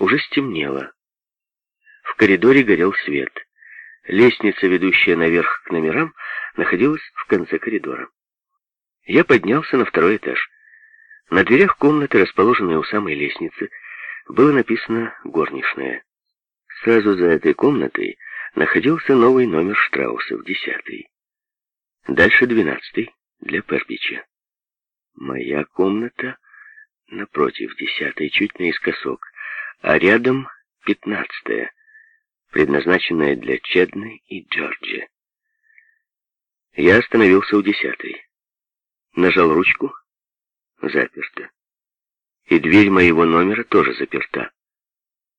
Уже стемнело. В коридоре горел свет. Лестница, ведущая наверх к номерам, находилась в конце коридора. Я поднялся на второй этаж. На дверях комнаты, расположенной у самой лестницы, было написано «горничная». Сразу за этой комнатой находился новый номер Штраусов, десятый. Дальше двенадцатый, для Перпича. Моя комната напротив, десятой, чуть наискосок, а рядом пятнадцатая, предназначенная для Чедны и Джорджи. Я остановился у десятой. Нажал ручку. Заперто. И дверь моего номера тоже заперта.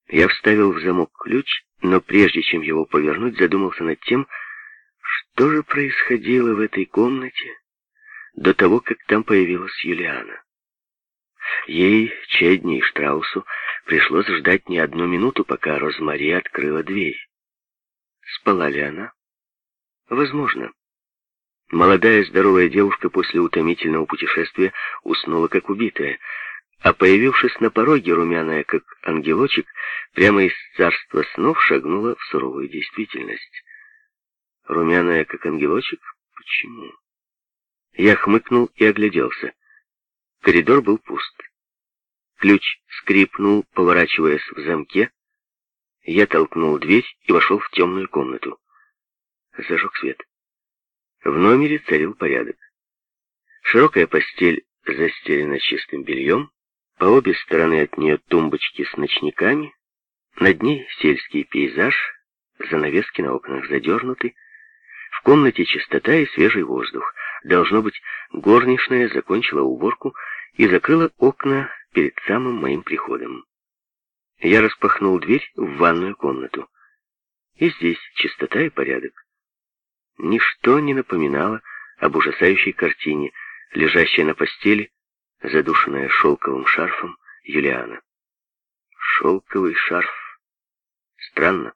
Я вставил в замок ключ, но прежде чем его повернуть, задумался над тем, что же происходило в этой комнате до того, как там появилась Юлиана. Ей, Чедни и Штраусу пришлось ждать не одну минуту, пока Розмари открыла дверь. Спала ли она? Возможно. Молодая здоровая девушка после утомительного путешествия уснула как убитая, а появившись на пороге, румяная как ангелочек, прямо из царства снов шагнула в суровую действительность. Румяная как ангелочек? Почему? Я хмыкнул и огляделся. Коридор был пуст. Ключ скрипнул, поворачиваясь в замке. Я толкнул дверь и вошел в темную комнату. Зажег свет. В номере царил порядок. Широкая постель застелена чистым бельем, по обе стороны от нее тумбочки с ночниками, над ней сельский пейзаж, занавески на окнах задернуты, в комнате чистота и свежий воздух. Должно быть, горничная закончила уборку и закрыла окна перед самым моим приходом. Я распахнул дверь в ванную комнату. И здесь чистота и порядок. Ничто не напоминало об ужасающей картине, лежащей на постели, задушенная шелковым шарфом Юлиана. Шелковый шарф. Странно.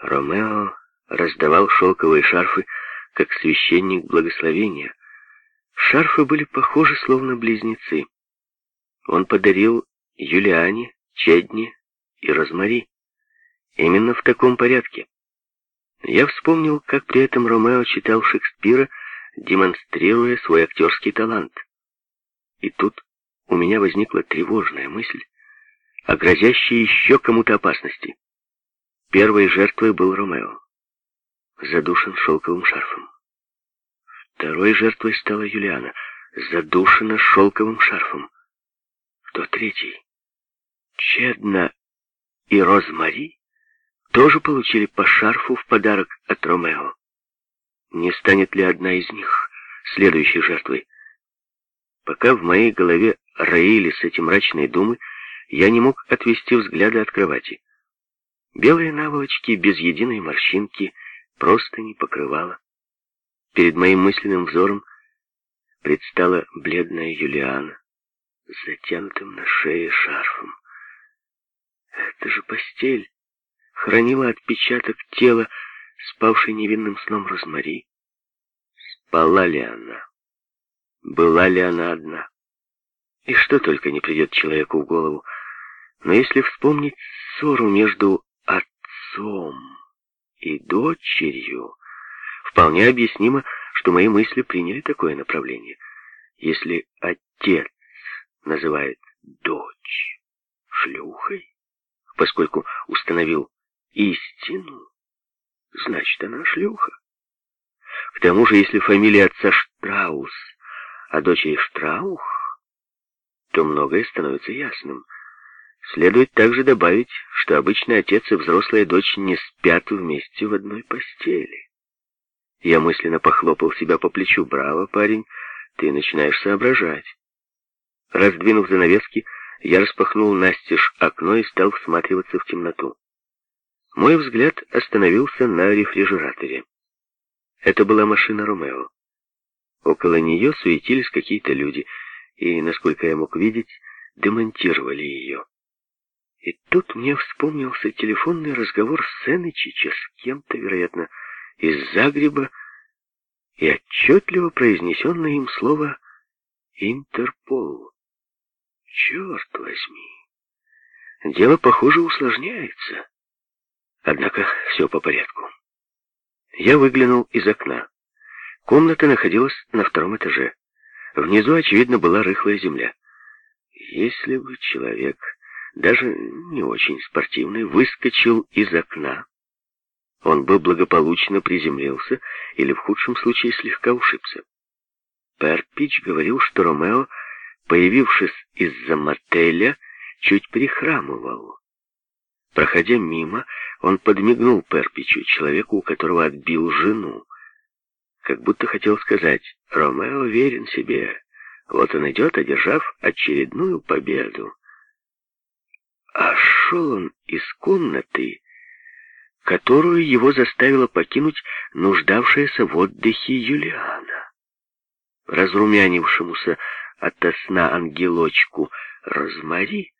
Ромео раздавал шелковые шарфы, как священник благословения. Шарфы были похожи, словно близнецы. Он подарил Юлиане, Чедни и Розмари. Именно в таком порядке. Я вспомнил, как при этом Ромео читал Шекспира, демонстрируя свой актерский талант. И тут у меня возникла тревожная мысль о грозящей еще кому-то опасности. Первой жертвой был Ромео, задушен шелковым шарфом. Второй жертвой стала Юлиана, задушена шелковым шарфом. Кто третий? Чедна и Розмари? тоже получили по шарфу в подарок от Ромео. Не станет ли одна из них следующей жертвой? Пока в моей голове роились эти мрачные думы, я не мог отвести взгляда от кровати. Белые наволочки без единой морщинки просто не покрывало. Перед моим мысленным взором предстала бледная Юлиана затянутым на шее шарфом. Это же постель хранила отпечаток тела, спавшей невинным сном Розмари. Спала ли она? Была ли она одна? И что только не придет человеку в голову. Но если вспомнить ссору между отцом и дочерью, вполне объяснимо, что мои мысли приняли такое направление. Если отец называет дочь шлюхой, поскольку установил истину, значит, она шлюха. К тому же, если фамилия отца Штраус, а дочери Штраух, то многое становится ясным. Следует также добавить, что обычный отец и взрослая дочь не спят вместе в одной постели. Я мысленно похлопал себя по плечу. «Браво, парень, ты начинаешь соображать». Раздвинув занавески, я распахнул настежь окно и стал всматриваться в темноту. Мой взгляд остановился на рефрижераторе. Это была машина Ромео. Около нее суетились какие-то люди, и, насколько я мог видеть, демонтировали ее. И тут мне вспомнился телефонный разговор Сенычича с кем-то, вероятно, из Загреба, и отчетливо произнесенное им слово «Интерпол». Черт возьми! дело, похоже, усложняется. Однако все по порядку. Я выглянул из окна. Комната находилась на втором этаже. Внизу, очевидно, была рыхлая земля. Если бы человек, даже не очень спортивный, выскочил из окна, он бы благополучно приземлился или в худшем случае слегка ушибся. Перпич говорил, что Ромео, появившись из-за мотеля, чуть прихрамывал. Проходя мимо, он подмигнул Перпичу, человеку, у которого отбил жену. Как будто хотел сказать, Ромео верен себе. Вот он идет, одержав очередную победу. А шел он из комнаты, которую его заставила покинуть нуждавшаяся в отдыхе Юлиана. Разрумянившемуся ото сна ангелочку Розмари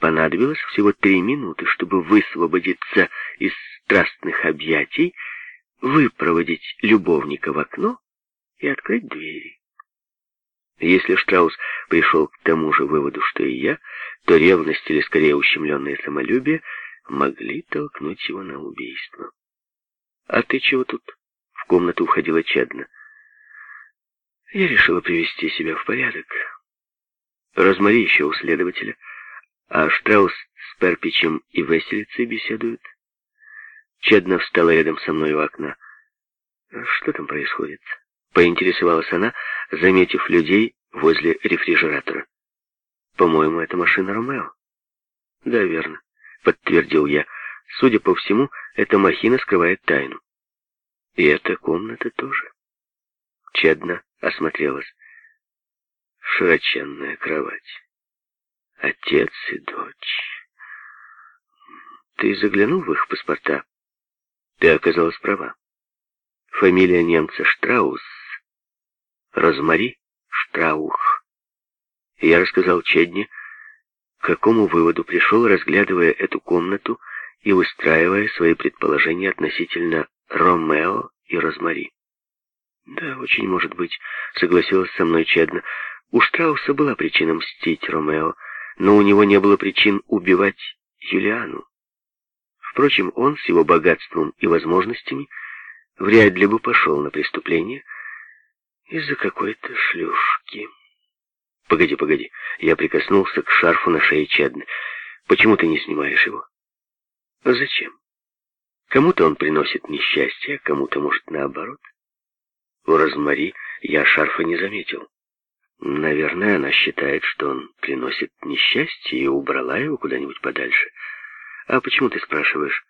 понадобилось всего три минуты, чтобы высвободиться из страстных объятий, выпроводить любовника в окно и открыть двери. Если Штраус пришел к тому же выводу, что и я, то ревность или скорее ущемленное самолюбие — могли толкнуть его на убийство. «А ты чего тут?» — в комнату уходила Чадна. Я решила привести себя в порядок. Розмари еще у следователя, а Штраус с Перпичем и Веселицей беседуют. Чадна встала рядом со мной у окна. «Что там происходит?» — поинтересовалась она, заметив людей возле рефрижератора. «По-моему, это машина Ромео». «Да, верно подтвердил я. Судя по всему, эта махина скрывает тайну. И эта комната тоже. Чедно осмотрелась. Широченная кровать. Отец и дочь. Ты заглянул в их паспорта? Ты оказалась права. Фамилия немца Штраус. Розмари Штраух. Я рассказал Чедне, к какому выводу пришел, разглядывая эту комнату и выстраивая свои предположения относительно Ромео и Розмари. «Да, очень может быть», — согласилась со мной Чедна. «У Штрауса была причина мстить Ромео, но у него не было причин убивать Юлиану. Впрочем, он с его богатством и возможностями вряд ли бы пошел на преступление из-за какой-то шлюшки». Погоди, погоди. Я прикоснулся к шарфу на шее Чедны. Почему ты не снимаешь его? Зачем? Кому-то он приносит несчастье, а кому-то, может, наоборот. У Розмари я шарфа не заметил. Наверное, она считает, что он приносит несчастье и убрала его куда-нибудь подальше. А почему ты спрашиваешь?